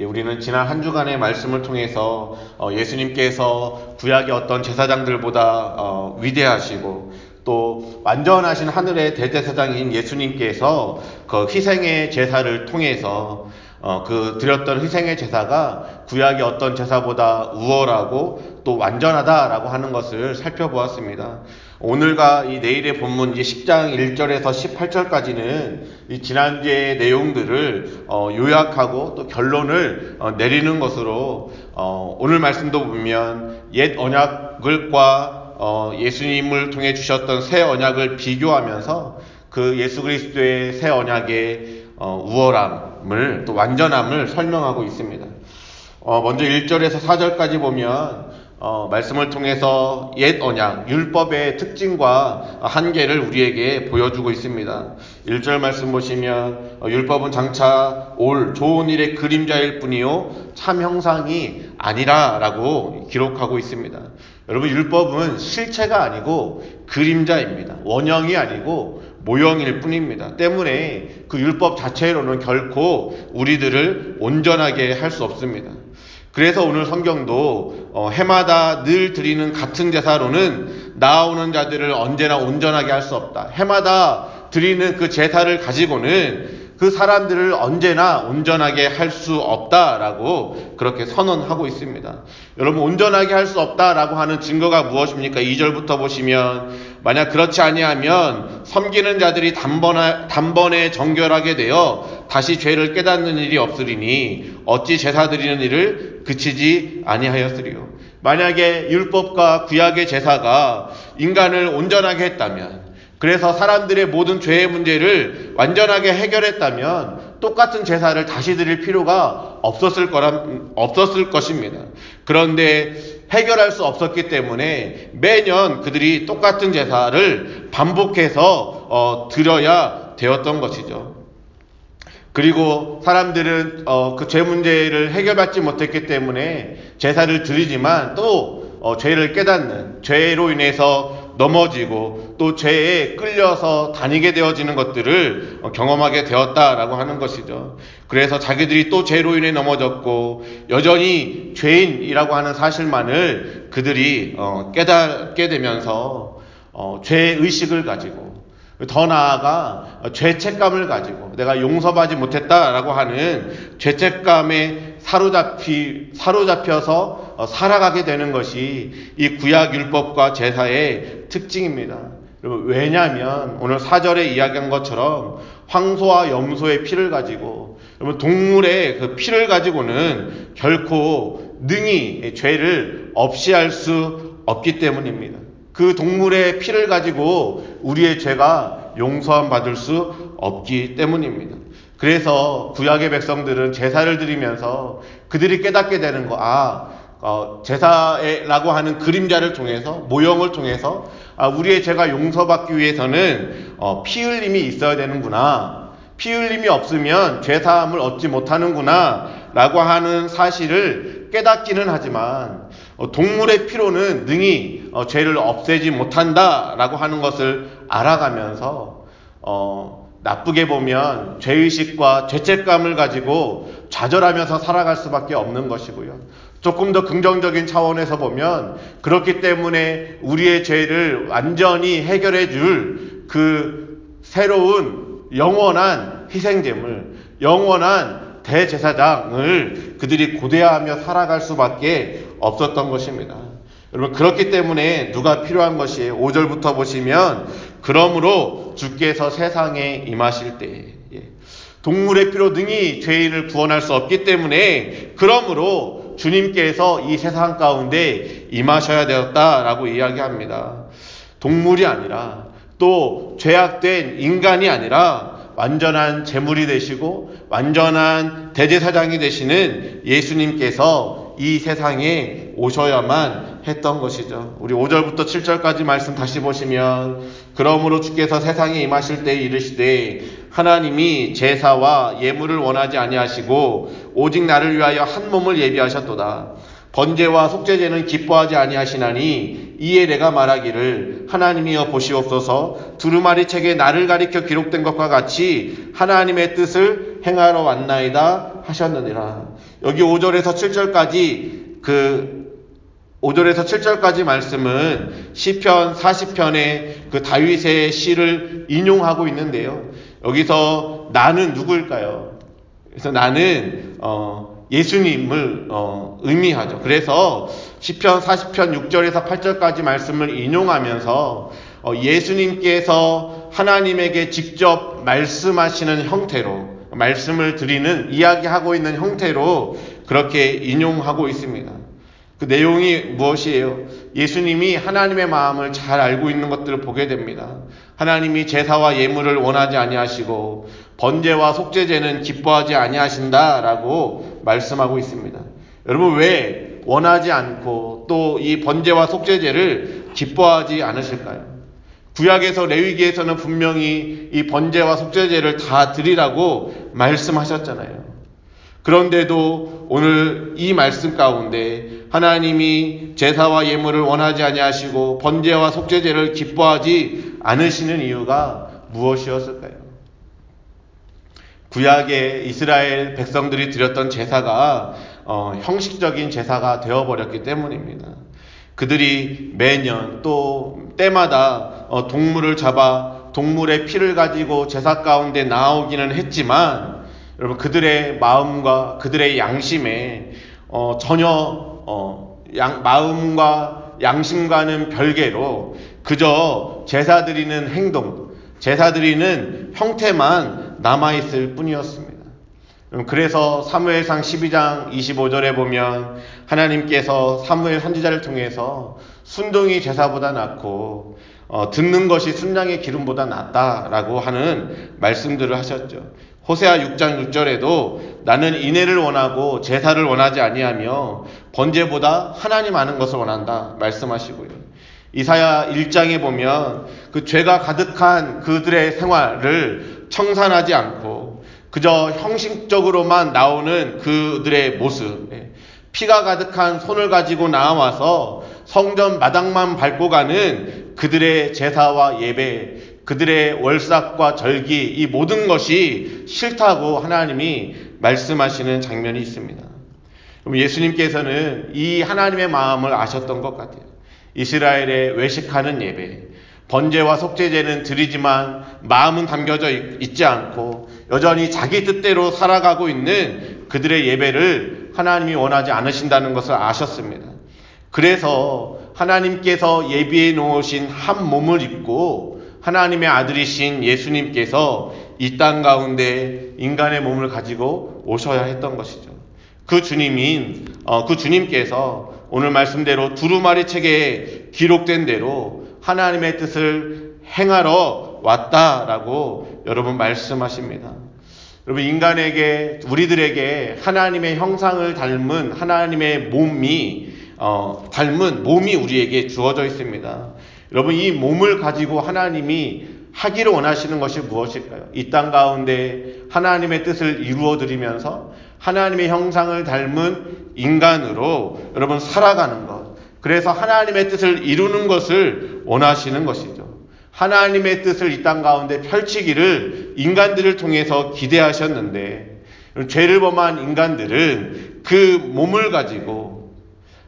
예, 우리는 지난 한 주간의 말씀을 통해서 어, 예수님께서 구약의 어떤 제사장들보다 어, 위대하시고 또 완전하신 하늘의 대제사장인 예수님께서 그 희생의 제사를 통해서 어, 그 드렸던 희생의 제사가 구약의 어떤 제사보다 우월하고 또 완전하다라고 하는 것을 살펴보았습니다. 오늘과 이 내일의 본문 10장 1절에서 18절까지는 이 지난주의 내용들을 어, 요약하고 또 결론을 어, 내리는 것으로 어, 오늘 말씀도 보면 옛 언약을과 어, 예수님을 통해 주셨던 새 언약을 비교하면서 그 예수 그리스도의 새 언약의 어, 우월함을 또 완전함을 설명하고 있습니다. 어, 먼저 1절에서 4절까지 보면 어, 말씀을 통해서 옛 언약, 율법의 특징과 한계를 우리에게 보여주고 있습니다. 1절 말씀 보시면 어, 율법은 장차 올 좋은 일의 그림자일 뿐이요 참 형상이 아니라라고 기록하고 있습니다. 여러분 율법은 실체가 아니고 그림자입니다. 원형이 아니고 모형일 뿐입니다. 때문에 그 율법 자체로는 결코 우리들을 온전하게 할 수 없습니다. 그래서 오늘 성경도 어, 해마다 늘 드리는 같은 제사로는 나아오는 자들을 언제나 온전하게 할 수 없다. 해마다 드리는 그 제사를 가지고는 그 사람들을 언제나 온전하게 할 수 없다라고 그렇게 선언하고 있습니다. 여러분 온전하게 할 수 없다라고 하는 증거가 무엇입니까? 2절부터 보시면 만약 그렇지 아니하면 섬기는 자들이 단번에, 단번에 정결하게 되어 다시 죄를 깨닫는 일이 없으리니 어찌 제사 드리는 일을 그치지 아니하였으리요. 만약에 율법과 구약의 제사가 인간을 온전하게 했다면 그래서 사람들의 모든 죄의 문제를 완전하게 해결했다면 똑같은 제사를 다시 드릴 필요가 없었을 거라 없었을 것입니다. 그런데 해결할 수 없었기 때문에 매년 그들이 똑같은 제사를 반복해서 어, 드려야 되었던 것이죠. 그리고 사람들은 어, 그 죄 문제를 해결받지 못했기 때문에 제사를 드리지만 또 어, 죄를 깨닫는 죄로 인해서 넘어지고 또 죄에 끌려서 다니게 되어지는 것들을 어, 경험하게 되었다라고 하는 것이죠. 그래서 자기들이 또 죄로 인해 넘어졌고 여전히 죄인이라고 하는 사실만을 그들이 어, 깨닫게 되면서 어, 죄 의식을 가지고 더 나아가 죄책감을 가지고 내가 용서받지 못했다라고 하는 죄책감에 사로잡히 사로잡혀서 어, 살아가게 되는 것이 이 구약 율법과 제사의 특징입니다. 여러분 왜냐하면 오늘 사절에 이야기한 것처럼 황소와 염소의 피를 가지고 여러분 동물의 그 피를 가지고는 결코 능히 죄를 없이 할 수 없기 때문입니다. 그 동물의 피를 가지고 우리의 죄가 용서함 받을 수 없기 때문입니다. 그래서 구약의 백성들은 제사를 드리면서 그들이 깨닫게 되는 거, 아, 어, 제사라고 하는 그림자를 통해서, 모형을 통해서, 아, 우리의 죄가 용서받기 위해서는 어, 피 흘림이 있어야 되는구나. 피 흘림이 없으면 죄사함을 얻지 못하는구나. 라고 하는 사실을 깨닫기는 하지만, 어, 동물의 피로는 능히 어, 죄를 없애지 못한다라고 하는 것을 알아가면서 어, 나쁘게 보면 죄의식과 죄책감을 가지고 좌절하면서 살아갈 수밖에 없는 것이고요. 조금 더 긍정적인 차원에서 보면 그렇기 때문에 우리의 죄를 완전히 해결해 줄 그 새로운 영원한 희생제물, 영원한 대제사장을 그들이 고대하며 살아갈 수밖에 없었던 것입니다. 여러분 그렇기 때문에 누가 필요한 것이에요. 5절부터 보시면 그러므로 주께서 세상에 임하실 때 예. 동물의 피로 능히 죄인을 구원할 수 없기 때문에 그러므로 주님께서 이 세상 가운데 임하셔야 되었다라고 이야기합니다. 동물이 아니라 또 죄악된 인간이 아니라 완전한 제물이 되시고 완전한 대제사장이 되시는 예수님께서 이 세상에 오셔야만 했던 것이죠. 우리 5절부터 7절까지 말씀 다시 보시면 그러므로 주께서 세상에 임하실 때 이르시되 하나님이 제사와 예물을 원하지 아니하시고 오직 나를 위하여 한 몸을 예비하셨도다. 번제와 속죄제는 기뻐하지 아니하시나니 이에 내가 말하기를 하나님이여 보시옵소서 두루마리 책에 나를 가리켜 기록된 것과 같이 하나님의 뜻을 행하러 왔나이다 하셨느니라. 여기 5절에서 7절까지 그 5절에서 7절까지 말씀은 시편 40편의 그 다윗의 시를 인용하고 있는데요. 여기서 나는 누구일까요? 그래서 나는 어, 예수님을 어, 의미하죠. 그래서 시편 40편 6절에서 8절까지 말씀을 인용하면서 어, 예수님께서 하나님에게 직접 말씀하시는 형태로 말씀을 드리는 이야기하고 있는 형태로 그렇게 인용하고 있습니다. 그 내용이 무엇이에요? 예수님이 하나님의 마음을 잘 알고 있는 것들을 보게 됩니다. 하나님이 제사와 예물을 원하지 아니하시고 번제와 속죄제는 기뻐하지 아니하신다라고 말씀하고 있습니다. 여러분 왜 원하지 않고 또 이 번제와 속죄제를 기뻐하지 않으실까요? 구약에서 레위기에서는 분명히 이 번제와 속죄제를 다 드리라고 말씀하셨잖아요. 그런데도 오늘 이 말씀 가운데 하나님이 제사와 예물을 원하지 아니하시고 번제와 속죄제를 기뻐하지 않으시는 이유가 무엇이었을까요? 구약의 이스라엘 백성들이 드렸던 제사가 어, 형식적인 제사가 되어버렸기 때문입니다. 그들이 매년 또 때마다 어, 동물을 잡아 동물의 피를 가지고 제사 가운데 나오기는 했지만 여러분 그들의 마음과 그들의 양심에 어, 전혀 어, 양, 마음과 양심과는 별개로 그저 제사 드리는 행동, 제사 드리는 형태만 남아 있을 뿐이었습니다. 그래서 사무엘상 12장 25절에 보면 하나님께서 사무엘 선지자를 통해서 순동이 제사보다 낫고 어, 듣는 것이 순양의 기름보다 낫다라고 하는 말씀들을 하셨죠. 호세아 6장 6절에도 나는 인애를 원하고 제사를 원하지 아니하며 번제보다 하나님 아는 것을 원한다 말씀하시고요. 이사야 1장에 보면 그 죄가 가득한 그들의 생활을 청산하지 않고 그저 형식적으로만 나오는 그들의 모습, 예. 피가 가득한 손을 가지고 나와서 성전 마당만 밟고 가는 그들의 제사와 예배, 그들의 월삭과 절기 이 모든 것이 싫다고 하나님이 말씀하시는 장면이 있습니다. 그럼 예수님께서는 이 하나님의 마음을 아셨던 것 같아요. 이스라엘의 외식하는 예배, 번제와 속죄제는 드리지만 마음은 담겨져 있지 않고 여전히 자기 뜻대로 살아가고 있는 그들의 예배를 하나님이 원하지 않으신다는 것을 아셨습니다. 그래서 하나님께서 예비해 놓으신 한 몸을 입고 하나님의 아들이신 예수님께서 이 땅 가운데 인간의 몸을 가지고 오셔야 했던 것이죠. 그 주님인 어, 그 주님께서 오늘 말씀대로 두루마리 책에 기록된 대로 하나님의 뜻을 행하러 왔다라고 여러분 말씀하십니다. 여러분 인간에게 우리들에게 하나님의 형상을 닮은 하나님의 몸이 어, 닮은 몸이 우리에게 주어져 있습니다. 여러분 이 몸을 가지고 하나님이 하기를 원하시는 것이 무엇일까요? 이 땅 가운데 하나님의 뜻을 이루어 드리면서 하나님의 형상을 닮은 인간으로 여러분 살아가는 것. 그래서 하나님의 뜻을 이루는 것을 원하시는 것이죠. 하나님의 뜻을 이 땅 가운데 펼치기를 인간들을 통해서 기대하셨는데 죄를 범한 인간들은 그 몸을 가지고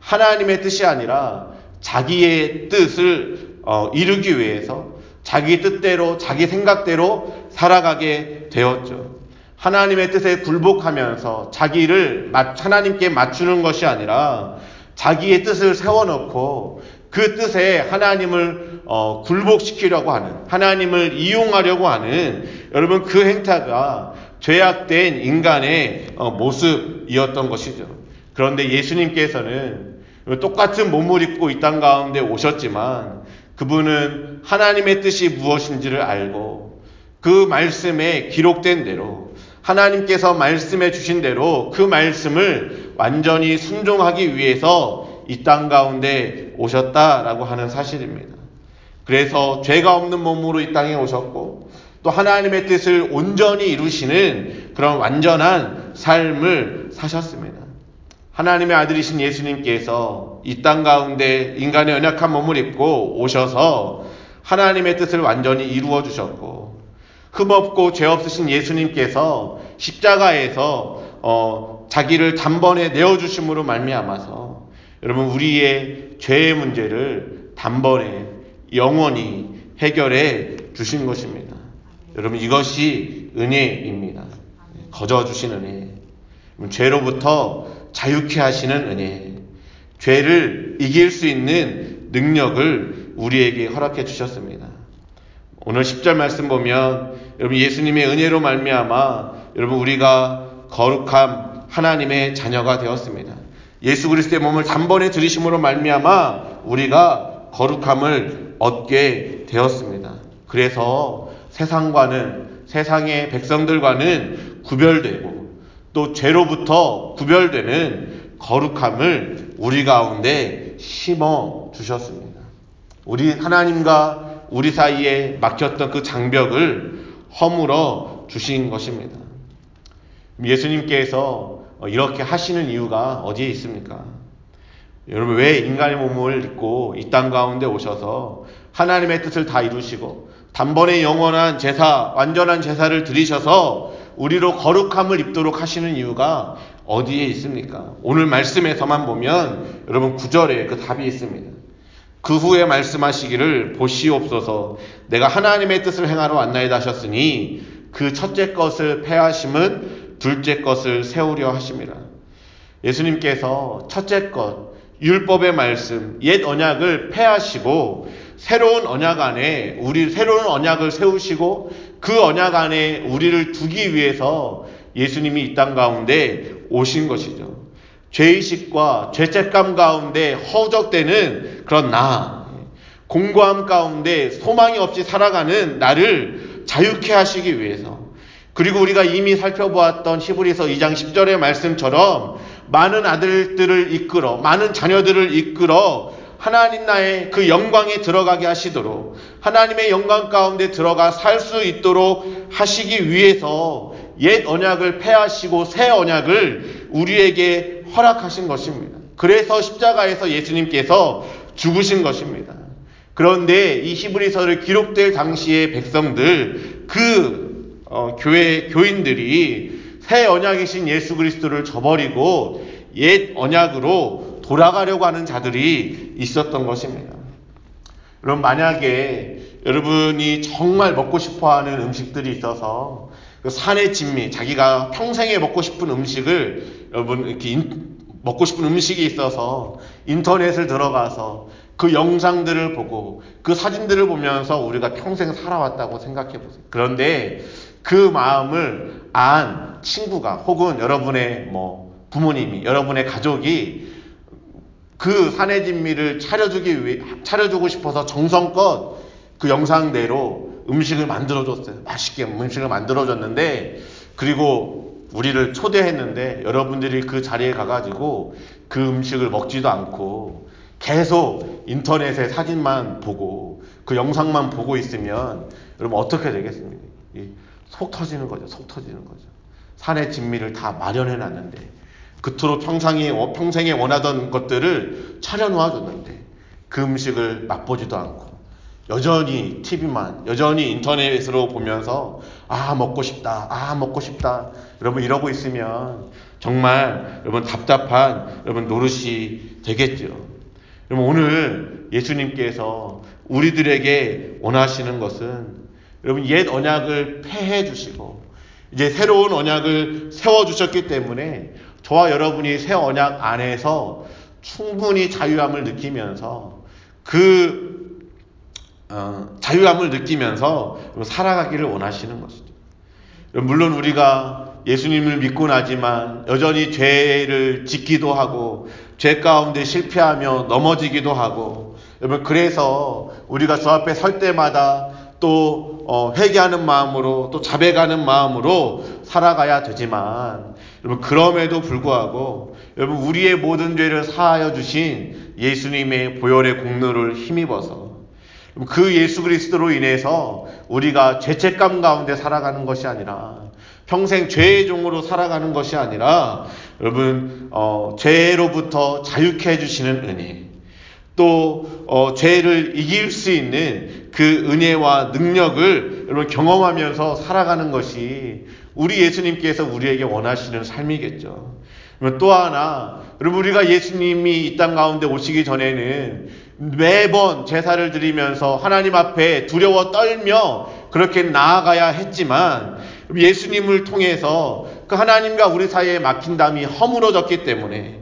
하나님의 뜻이 아니라 자기의 뜻을 어, 이루기 위해서 자기 뜻대로 자기 생각대로 살아가게 되었죠. 하나님의 뜻에 굴복하면서 자기를 하나님께 맞추는 것이 아니라 자기의 뜻을 세워놓고 그 뜻에 하나님을 어, 굴복시키려고 하는 하나님을 이용하려고 하는 여러분 그 행태가 죄악된 인간의 어, 모습이었던 것이죠. 그런데 예수님께서는 똑같은 몸을 입고 이 땅 가운데 오셨지만 그분은 하나님의 뜻이 무엇인지를 알고 그 말씀에 기록된 대로 하나님께서 말씀해 주신 대로 그 말씀을 완전히 순종하기 위해서 이 땅 가운데 오셨다라고 하는 사실입니다. 그래서 죄가 없는 몸으로 이 땅에 오셨고 또 하나님의 뜻을 온전히 이루시는 그런 완전한 삶을 사셨습니다. 하나님의 아들이신 예수님께서 이 땅 가운데 인간의 연약한 몸을 입고 오셔서 하나님의 뜻을 완전히 이루어 주셨고 흠없고 죄 없으신 예수님께서 십자가에서 어, 자기를 단번에 내어 주심으로 말미암아서 여러분 우리의 죄의 문제를 단번에 영원히 해결해 주신 것입니다. 여러분 이것이 은혜입니다. 거저 주신 은혜. 죄로부터 자유케 하시는 은혜. 죄를 이길 수 있는 능력을 우리에게 허락해 주셨습니다. 오늘 10절 말씀 보면 여러분 예수님의 은혜로 말미암아 여러분 우리가 거룩함 하나님의 자녀가 되었습니다. 예수 그리스도의 몸을 단번에 들이심으로 말미암아 우리가 거룩함을 얻게 되었습니다. 그래서 세상과는 세상의 백성들과는 구별되고 또 죄로부터 구별되는 거룩함을 우리 가운데 심어 주셨습니다. 우리 하나님과 우리 사이에 막혔던 그 장벽을 허물어 주신 것입니다. 예수님께서 이렇게 하시는 이유가 어디에 있습니까? 여러분 왜 인간의 몸을 입고 이 땅 가운데 오셔서 하나님의 뜻을 다 이루시고 단번에 영원한 제사, 완전한 제사를 드리셔서 우리로 거룩함을 입도록 하시는 이유가 어디에 있습니까? 오늘 말씀에서만 보면 여러분 구절에 그 답이 있습니다. 그 후에 말씀하시기를 보시옵소서 내가 하나님의 뜻을 행하러 왔나이다 하셨으니 그 첫째 것을 패하심은 둘째 것을 세우려 하십니다. 예수님께서 첫째 것, 율법의 말씀, 옛 언약을 패하시고 새로운 언약 안에 우리 새로운 언약을 세우시고 그 언약 안에 우리를 두기 위해서 예수님이 이 땅 가운데 오신 것이죠. 죄의식과 죄책감 가운데 허적되는 그런 나, 공고함 가운데 소망이 없이 살아가는 나를 자유케 하시기 위해서 그리고 우리가 이미 살펴보았던 히브리서 2장 10절의 말씀처럼 많은 아들들을 이끌어 많은 자녀들을 이끌어 하나님 나의 그 영광에 들어가게 하시도록 하나님의 영광 가운데 들어가 살 수 있도록 하시기 위해서 옛 언약을 폐하시고 새 언약을 우리에게 허락하신 것입니다. 그래서 십자가에서 예수님께서 죽으신 것입니다. 그런데 이 히브리서를 기록될 당시의 백성들 그 어, 교회 교인들이 새 언약이신 예수 그리스도를 저버리고 옛 언약으로 돌아가려고 하는 자들이 있었던 것입니다. 그럼 만약에 여러분이 정말 먹고 싶어 하는 음식들이 있어서 그 산의 진미, 자기가 평생에 먹고 싶은 음식을 여러분 이렇게 인, 먹고 싶은 음식이 있어서 인터넷을 들어가서 그 영상들을 보고 그 사진들을 보면서 우리가 평생 살아왔다고 생각해 보세요. 그런데 그 마음을 안 친구가 혹은 여러분의 뭐 부모님이 여러분의 가족이 그 산의 진미를 차려주기 위해 차려주고 싶어서 정성껏 그 영상대로 음식을 만들어줬어요. 맛있게 음식을 만들어줬는데 그리고 우리를 초대했는데 여러분들이 그 자리에 가가지고 그 음식을 먹지도 않고 계속 인터넷에 사진만 보고 그 영상만 보고 있으면 여러분 어떻게 되겠습니까? 속 터지는 거죠. 속 터지는 거죠. 산의 진미를 다 마련해 놨는데 그토록 평상이, 평생에 원하던 것들을 차려놓아 줬는데 그 음식을 맛보지도 않고 여전히 TV만, 여전히 인터넷으로 보면서 아, 먹고 싶다. 아, 먹고 싶다. 여러분 이러고 있으면 정말 여러분 답답한 여러분 노릇이 되겠죠. 여러분 오늘 예수님께서 우리들에게 원하시는 것은 여러분 옛 언약을 폐해 주시고 이제 새로운 언약을 세워 주셨기 때문에 저와 여러분이 새 언약 안에서 충분히 자유함을 느끼면서 그 어, 자유함을 느끼면서 살아가기를 원하시는 것이죠. 물론 우리가 예수님을 믿고 나지만 여전히 죄를 짓기도 하고 죄 가운데 실패하며 넘어지기도 하고 여러분 그래서 우리가 주 앞에 설 때마다 또 어, 회개하는 마음으로 또 자백하는 마음으로 살아가야 되지만 여러분 그럼에도 불구하고 여러분 우리의 모든 죄를 사하여 주신 예수님의 보혈의 공로를 힘입어서 그 예수 그리스도로 인해서 우리가 죄책감 가운데 살아가는 것이 아니라 평생 죄의 종으로 살아가는 것이 아니라 여러분 어, 죄로부터 자유케 해주시는 은혜 또 어, 죄를 이길 수 있는 그 은혜와 능력을 여러분 경험하면서 살아가는 것이 우리 예수님께서 우리에게 원하시는 삶이겠죠. 또 하나, 여러분 우리가 예수님이 이 땅 가운데 오시기 전에는 매번 제사를 드리면서 하나님 앞에 두려워 떨며 그렇게 나아가야 했지만 예수님을 통해서 그 하나님과 우리 사이에 막힌 담이 허물어졌기 때문에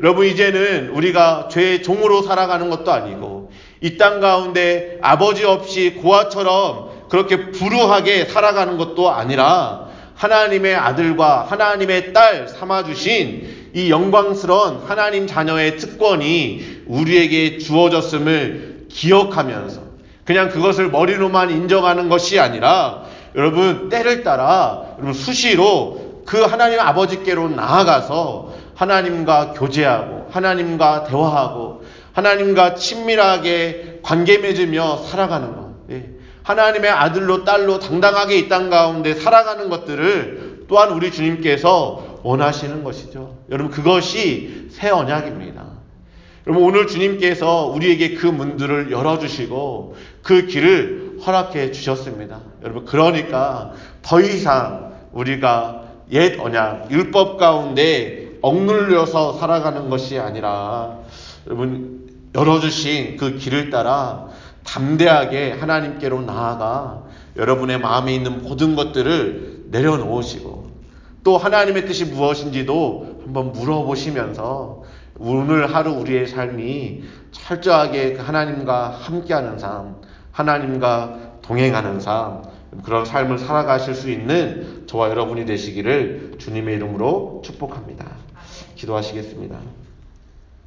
여러분 이제는 우리가 죄의 종으로 살아가는 것도 아니고 이 땅 가운데 아버지 없이 고아처럼 그렇게 불우하게 살아가는 것도 아니라 하나님의 아들과 하나님의 딸 삼아주신 이 영광스러운 하나님 자녀의 특권이 우리에게 주어졌음을 기억하면서 그냥 그것을 머리로만 인정하는 것이 아니라 여러분 때를 따라 여러분 수시로 그 하나님 아버지께로 나아가서 하나님과 교제하고 하나님과 대화하고 하나님과 친밀하게 관계 맺으며 살아가는 것. 예. 하나님의 아들로 딸로 당당하게 이 땅 가운데 살아가는 것들을 또한 우리 주님께서 원하시는 것이죠. 여러분 그것이 새 언약입니다. 여러분 오늘 주님께서 우리에게 그 문들을 열어주시고 그 길을 허락해 주셨습니다. 여러분 그러니까 더 이상 우리가 옛 언약 율법 가운데 억눌려서 살아가는 것이 아니라 여러분 열어주신 그 길을 따라 담대하게 하나님께로 나아가 여러분의 마음에 있는 모든 것들을 내려놓으시고 또 하나님의 뜻이 무엇인지도 한번 물어보시면서 오늘 하루 우리의 삶이 철저하게 그 하나님과 함께하는 삶, 하나님과 동행하는 삶, 그런 삶을 살아가실 수 있는 저와 여러분이 되시기를 주님의 이름으로 축복합니다. 기도하시겠습니다.